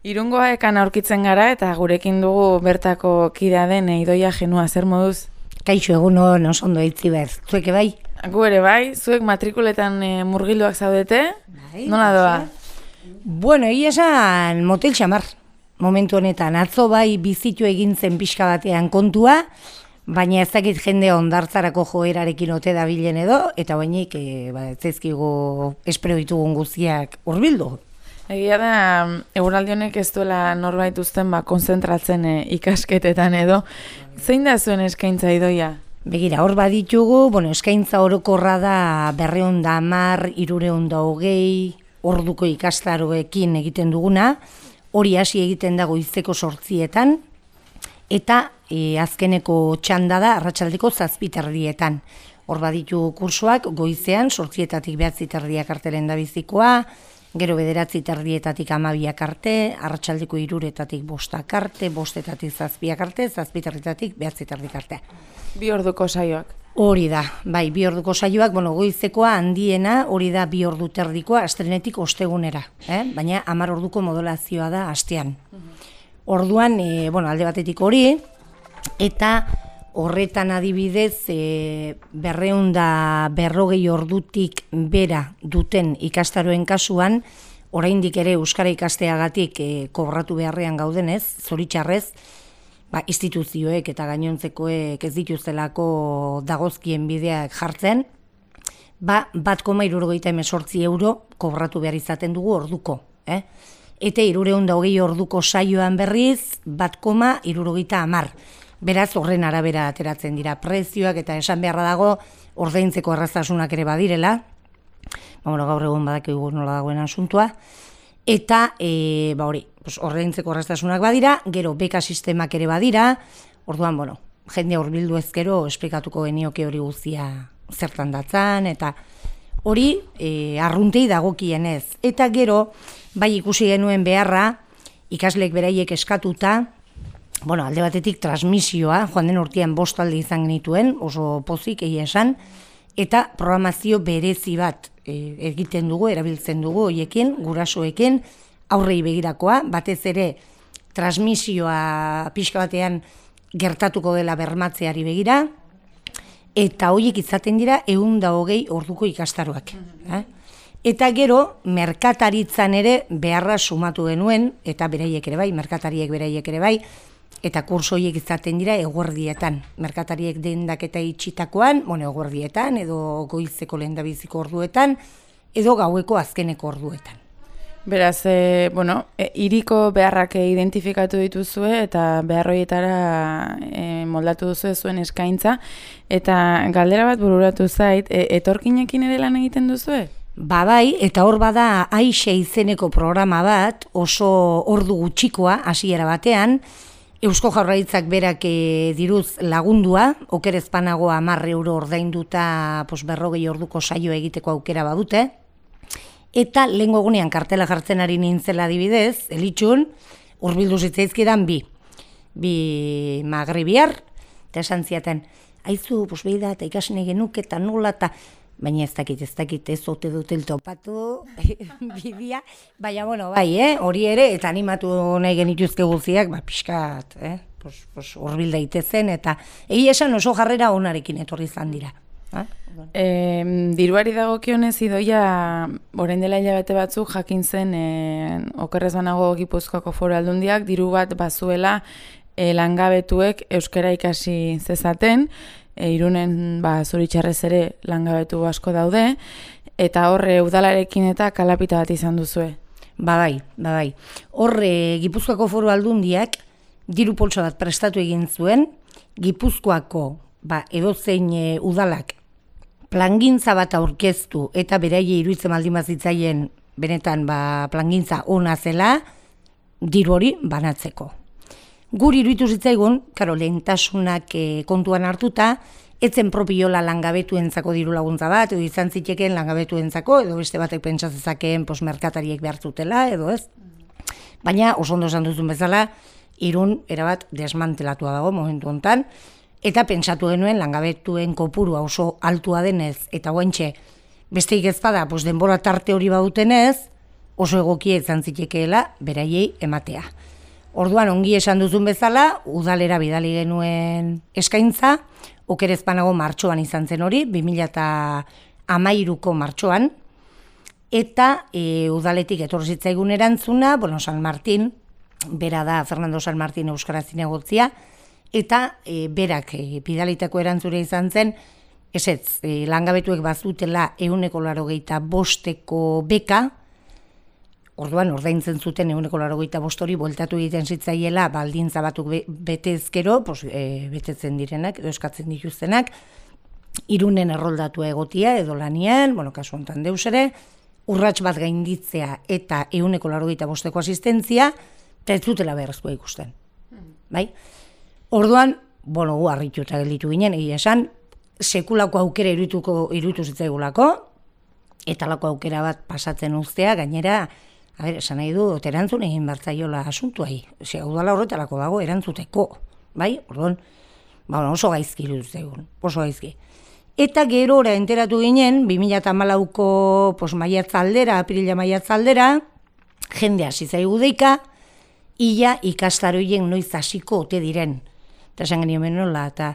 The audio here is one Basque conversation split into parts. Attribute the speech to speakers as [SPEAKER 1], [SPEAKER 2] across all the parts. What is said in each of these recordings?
[SPEAKER 1] Irungoa ekan aurkitzen gara eta gurekin dugu bertako kidea den eidoia genua zer moduz?
[SPEAKER 2] Kaixo egun hon oso ondo eitzi behar, zueke bai?
[SPEAKER 1] Gu ere bai, zuek matrikuletan e, murgilduak zaudete,
[SPEAKER 2] Bai,
[SPEAKER 1] nola doa?
[SPEAKER 2] Bueno, egia esan motel xamar. Momentu honetan, atzo bai bizitu egin zen pixka batean kontua, baina ez dakit jende ondartzarako joerarekin ote dabilen edo, eta bainik, e, ba, ez ezkigu espero ditugun guztiak urbildu.
[SPEAKER 1] Egia da, eguraldi honek ez duela norbait uzten ba, konzentratzen e, ikasketetan edo. Zein da zuen eskaintza idoia?
[SPEAKER 2] Begira, hor baditugu, bueno, eskaintza orokorra da berreun da amar, irureun da hogei, orduko ikastaroekin egiten duguna, hori hasi egiten dago izteko sortzietan, eta e, azkeneko txanda da arratsaldeko zazpiterdietan. Hor baditu kursoak goizean sortzietatik behatzi terdiak artelen da bizikoa, gero bederatzi terdietatik amabiak arte, arratsaldeko iruretatik bostak arte, bostetatik zazpiak arte, zazpiterritatik behatzi terdik arte.
[SPEAKER 1] Bi orduko saioak.
[SPEAKER 2] Hori da, bai, bi orduko saioak, bueno, goizekoa handiena, hori da bi ordu terdikoa, astrenetik ostegunera, eh? baina hamar orduko modulazioa da astean. Orduan, e, bueno, alde batetik hori, eta horretan adibidez, e, berreunda berrogei ordutik bera duten ikastaroen kasuan, oraindik ere Euskara ikasteagatik e, kobratu beharrean gaudenez, zoritxarrez, ba, instituzioek eta gainontzekoek ez dituztelako dagozkien bideak jartzen, ba, bat koma irurogeita emesortzi euro kobratu behar izaten dugu orduko. Eh? Eta irureun da hogei orduko saioan berriz, bat koma irurogeita amar. Beraz, horren arabera ateratzen dira prezioak eta esan beharra dago ordaintzeko erraztasunak ere badirela. Ba, bueno, gaur egun badakigu nola dagoen asuntua. Eta, e, ba hori, pues, ordaintzeko erraztasunak badira, gero beka sistemak ere badira, orduan, bueno, jende hurbildu ezkero esplikatuko genioke hori guztia zertan datzan, eta hori e, arruntei dagokienez. Eta gero, bai ikusi genuen beharra, ikaslek beraiek eskatuta, bueno, alde batetik transmisioa, joan den urtean bost alde izan genituen, oso pozik egia esan, eta programazio berezi bat e, egiten dugu, erabiltzen dugu hoiekin, gurasoekin, aurrei begirakoa, batez ere transmisioa pixka batean gertatuko dela bermatzeari begira, eta hoiek izaten dira ehun da hogei orduko ikastaroak. Eh? Eta gero, merkataritzan ere beharra sumatu genuen, eta beraiek ere bai, merkatariek beraiek ere bai, eta kurso horiek izaten dira eguerdietan. Merkatariek dendak eta itxitakoan, bueno, eguerdietan, edo goizeko lehendabiziko orduetan, edo gaueko azkeneko orduetan.
[SPEAKER 1] Beraz, e, bueno, e, iriko beharrak identifikatu dituzue eta beharroietara e, moldatu duzu zuen eskaintza. Eta galdera bat bururatu zait, e, etorkinekin ere lan egiten duzue?
[SPEAKER 2] Ba bai, eta hor bada aixe izeneko programa bat, oso ordu gutxikoa, hasiera batean, Eusko Jaurlaritzak berak e, diruz lagundua, okerezpanagoa hamar euro ordainduta pos, berrogei orduko saio egiteko aukera badute, eta lehen gogunean kartela jartzen ari nintzela adibidez, elitxun, urbildu zitzaizkidan bi, bi magribiar, eta esan ziaten, aizu, pos, behi da, eta ikasne genuk, eta nola, eta baina ez dakit, ez dakit, ez ote dutel topatu bidea, baina, bueno, bai, eh, hori ere, eta animatu nahi genituzke guztiak, ba, pixkat, eh, pos, pos, urbil daitezen, eta egi esan oso jarrera onarekin etorri izan dira. Eh?
[SPEAKER 1] E, diruari dagokionez idoia orain dela hilabete batzuk jakin zen e, okerrez banago gipuzkoako foru aldundiak diru bat bazuela e, langabetuek euskara ikasi zezaten e, irunen ba, zoritxarrez ere langabetu asko daude eta horre udalarekin eta kalapita bat izan duzue.
[SPEAKER 2] Ba bai, ba bai. Horre Gipuzkoako foru aldundiak diru poltsa bat prestatu egin zuen, Gipuzkoako ba, edozein e, udalak plangintza bat aurkeztu eta beraie iruditzen baldin bazitzaien benetan ba, plangintza ona zela, diru hori banatzeko. Guri iruditu zitzaigun, karo, lehentasunak e, kontuan hartuta, etzen propiola langabetuentzako diru laguntza bat, edo izan zitekeen langabetuentzako, edo beste batek pentsa zezakeen pos, merkatariek behar zutela, edo ez. Baina, oso ondo esan duzun bezala, irun erabat desmantelatua dago momentu hontan, eta pentsatu genuen langabetuen kopurua oso altua denez, eta guantxe, besteik ez bada, pues denbora tarte hori badutenez, oso egokia izan zitekeela beraiei ematea. Orduan ongi esan duzun bezala, udalera bidali genuen eskaintza, okerezpanago martxoan izan zen hori, 2008ko martxoan, eta e, udaletik etorzitzaigun erantzuna, bueno, San Martin, bera da Fernando San Martin Euskara zinegotzia, eta e, berak e, bidalitako erantzure izan zen, ez, e, langabetuek bazutela euneko laro bosteko beka, orduan ordaintzen zuten euneko laro bostori, bueltatu egiten zitzaiela, baldintza batuk be, betezkero, pos, e, betetzen direnak, edo eskatzen dituztenak, irunen erroldatu egotia, edo lanian, bueno, kasu honetan deus ere, urrats bat gainditzea eta euneko laro bosteko asistentzia, eta ez zutela beharrezkoa ikusten. Bai? Orduan, bueno, gu harritu eta gelditu ginen, egia esan, sekulako aukera irutuko irutu zitzaigulako, eta lako aukera bat pasatzen uztea, gainera, a ber, esan nahi du, erantzun egin bartzaiola asuntuai. Ose, hau dala horretarako dago, erantzuteko. Bai? Orduan, ba, oso gaizki irutu oso gaizki. Eta gero ora enteratu ginen, 2008ko pos, maiatzaldera, aprila maiatzaldera, jende hasi zaigu deika, ia ikastaroien noiz hasiko ote diren eta esan genio menola, eta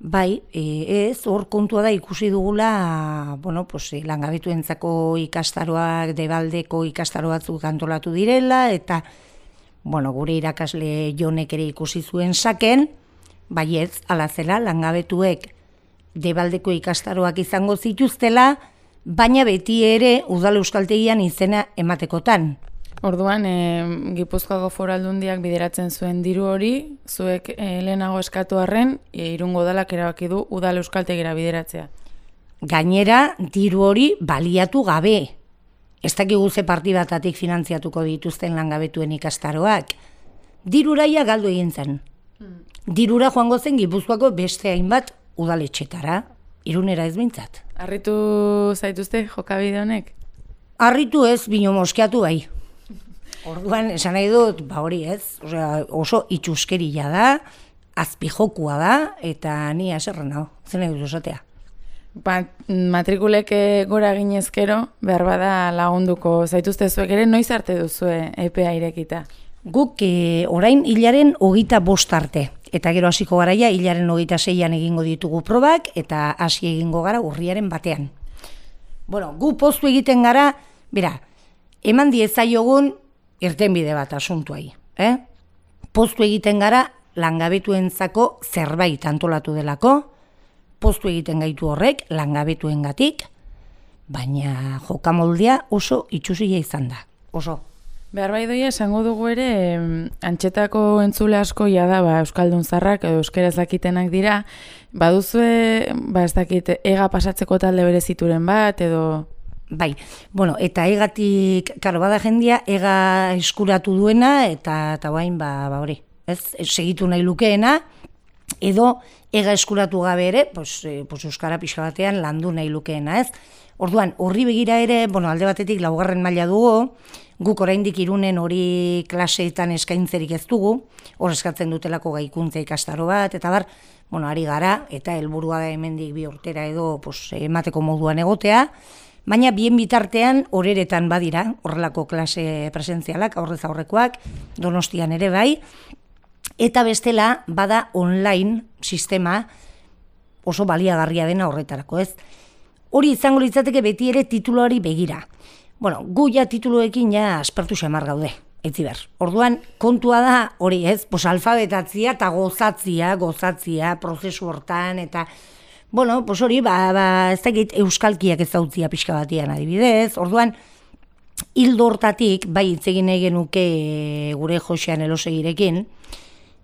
[SPEAKER 2] bai, e, ez, hor kontua da ikusi dugula, bueno, pues, e, langabetu entzako ikastaroak, debaldeko ikastaro batzuk antolatu direla, eta, bueno, gure irakasle jonek ere ikusi zuen saken, bai ez, alazela, langabetuek debaldeko ikastaroak izango zituztela, baina beti ere udal euskaltegian izena ematekotan.
[SPEAKER 1] Orduan, e, Gipuzkoako foraldundiak bideratzen zuen diru hori, zuek e, lehenago eskatu harren, e, irungo dalak erabaki du udal euskaltegira bideratzea.
[SPEAKER 2] Gainera, diru hori baliatu gabe. Ez dakigu ze partibatatik finantziatuko dituzten langabetuen ikastaroak. Diruraia galdu egin zen. Hmm. Dirura joango zen Gipuzkoako beste hainbat udaletxetara, irunera ez bintzat.
[SPEAKER 1] Arritu zaituzte jokabide honek?
[SPEAKER 2] Arritu ez, bino moskeatu bai. Orduan, esan nahi dut, ba hori ez, Osea, oso itxuskeria da, azpijokua da, eta ni aserren hau, zen nahi dut esatea.
[SPEAKER 1] Ba, matrikulek gora ginezkero, behar bada lagunduko zaituzte zuek ere, noiz arte duzu EPA irekita?
[SPEAKER 2] Guk e, orain hilaren hogita bost arte. Eta gero hasiko garaia hilaren hogita zeian egingo ditugu probak, eta hasi egingo gara urriaren batean. Bueno, gu postu egiten gara, bera, eman diezaiogun irtenbide bat asuntuai. Eh? Postu egiten gara langabetuentzako zerbait antolatu delako, postu egiten gaitu horrek langabetuengatik, baina jokamoldia oso itxusia izan da. Oso.
[SPEAKER 1] Behar bai doia, esango dugu ere, antxetako entzule asko ja da, ba, Euskaldun zarrak edo Euskara dakitenak dira, baduzue, ba, ez dakit, ega pasatzeko talde berezituren bat, edo
[SPEAKER 2] Bai, bueno, eta egatik, karo, bada jendia, ega eskuratu duena, eta eta bain, ba, ba hori, ez, segitu nahi lukeena, edo ega eskuratu gabe ere, pues, e, pues Euskara pixka batean landu nahi lukeena, ez? Orduan, horri begira ere, bueno, alde batetik laugarren maila dugu, guk oraindik irunen hori klaseetan eskaintzerik ez dugu, hor eskatzen dutelako gaikuntza ikastaro bat, eta bar, bueno, ari gara, eta helburua da hemendik bi urtera edo pues, emateko moduan egotea, Baina bien bitartean horeretan badira, horrelako klase presentzialak, aurrez aurrekoak, donostian ere bai, eta bestela bada online sistema oso baliagarria dena horretarako, ez? Hori izango litzateke beti ere tituloari begira. Bueno, gu ja tituloekin ja aspertu xamar gaude, etzi ber. Orduan, kontua da, hori ez, pos alfabetatzia eta gozatzia, gozatzia, prozesu hortan, eta bueno, pues hori, ba, ba, ez dakit euskalkiak ez dautzia pixka batian adibidez, orduan, hildo hortatik, bai itzegin nahi genuke gure josean elosegirekin,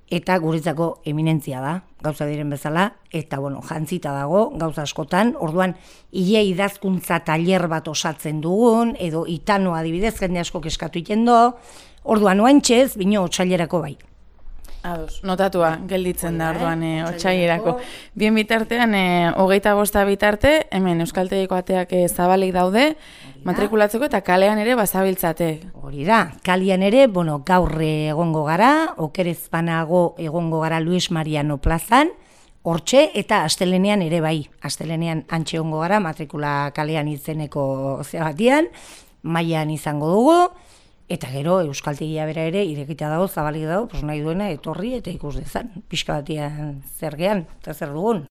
[SPEAKER 2] eta guretzako eminentzia da, gauza diren bezala, eta bueno, jantzita dago, gauza askotan, orduan, ile idazkuntza taller bat osatzen dugun, edo itano adibidez, jende asko keskatu ikendo, orduan, oantxez, bino, otxailerako bai.
[SPEAKER 1] Ados, notatua, gelditzen da orduan e, otxaierako. Bien bitartean, e, hogeita bosta bitarte, hemen Euskaltegiko ateak e, zabalik daude, matrikulatzeko eta kalean ere bazabiltzate.
[SPEAKER 2] Hori da, kalean ere, bueno, gaur egongo gara, okerez banago egongo gara Luis Mariano plazan, hortxe eta astelenean ere bai, astelenean antxe ongo gara, matrikula kalean izeneko zebatian, maian izango dugu, Eta gero Euskaltegia bera ere irekita dago, zabalik dago, pues nahi duena etorri eta ikus dezan, pixka batian zer gean, eta zer dugun.